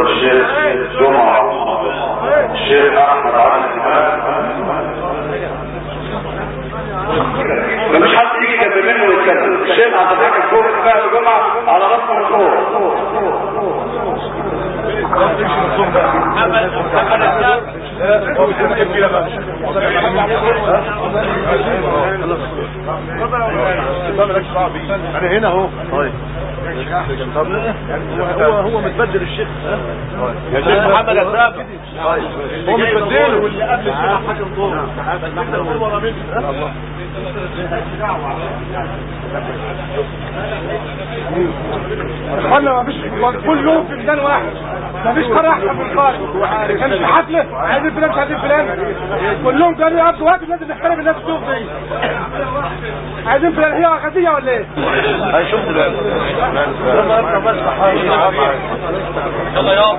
الشيخ جمعة الشيخ أحمد عبد مش حد يجي جنب منه ويتكلم الشيخ عبد فوق بقى جمعة على من فوق أنا هنا اهو طيب. طب هو هو متبدل الشيخ. يا شيخ محمد اسلام هو متبدل واللي قبل الشيخ حكم دور ورا منه اخوانا ما فيش كلهم في ميدان واحد. ما فيش قرار أحسن من القارئ. كان في حفلة عايزين فلان مش عايزين فلان كلهم كانوا يقضوا وقت لازم نحترم الناس السوق دي. عايزين فلان هي غديه ولا إيه؟ هنشوف دلوقتي يلا يابا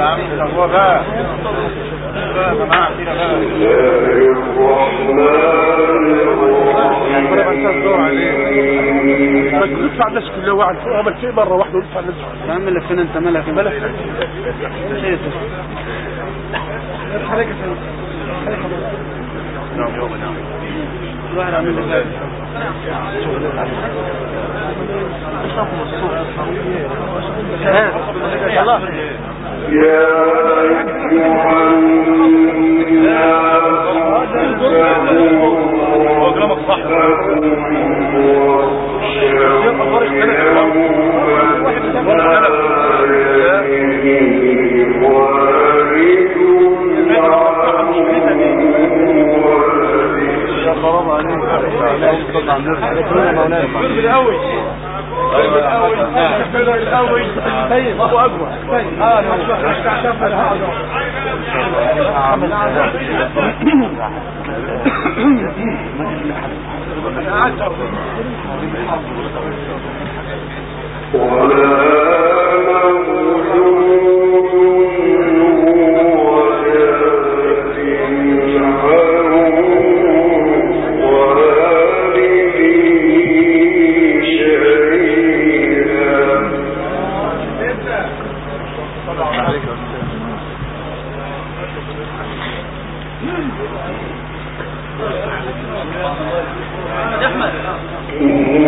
هو بقى ما تدفع الناس كلها واحد فوق ما تشيء مره واحدة وتدفع الناس يا ملك فين انت ملك ملك شايف الواحد عامل لك الله كلامك صح ويعلم ما في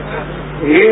الله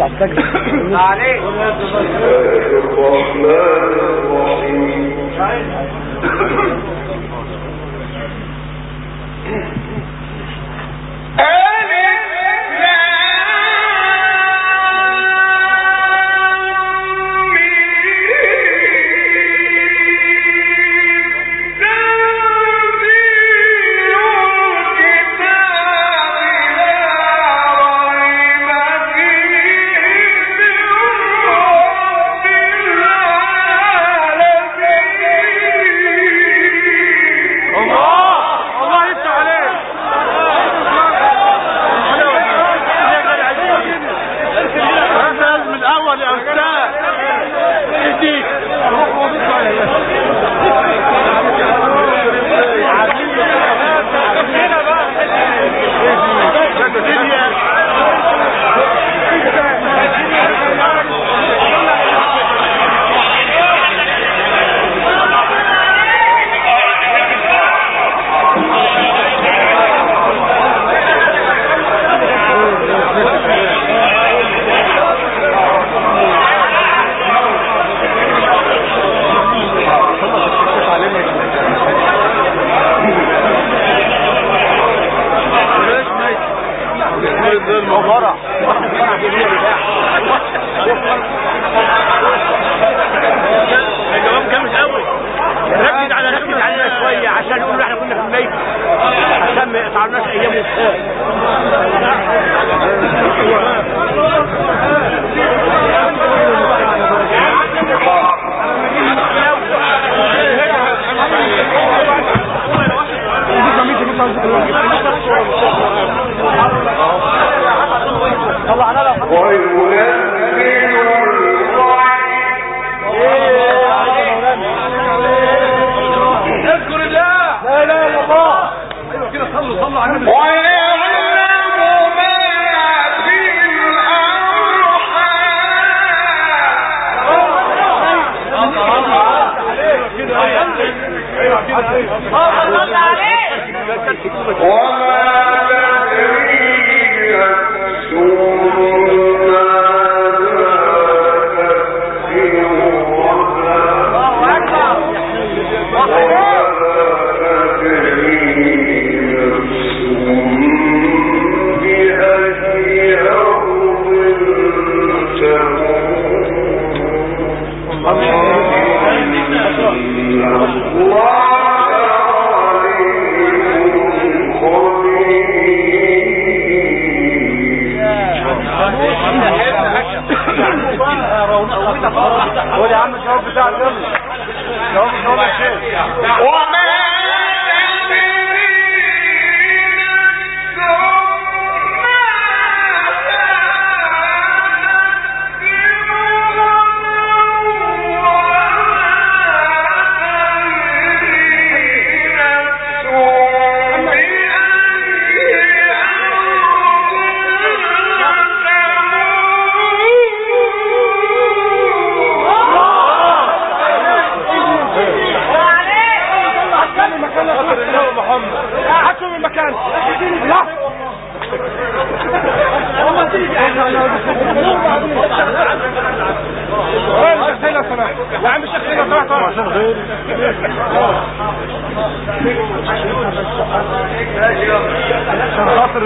عالسجن الرحمن الرحيم. الله لا وما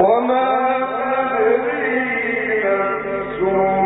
وما تدري نفس